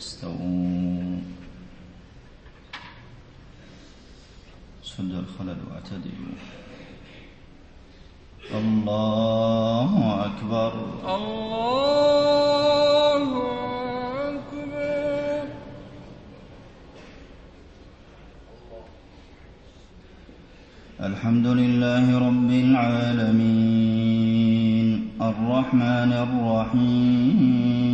استووا سدوا الخلل واعتدلوا. الله أكبر. الله أكبر. الحمد لله رب العالمين. الرحمن الرحيم.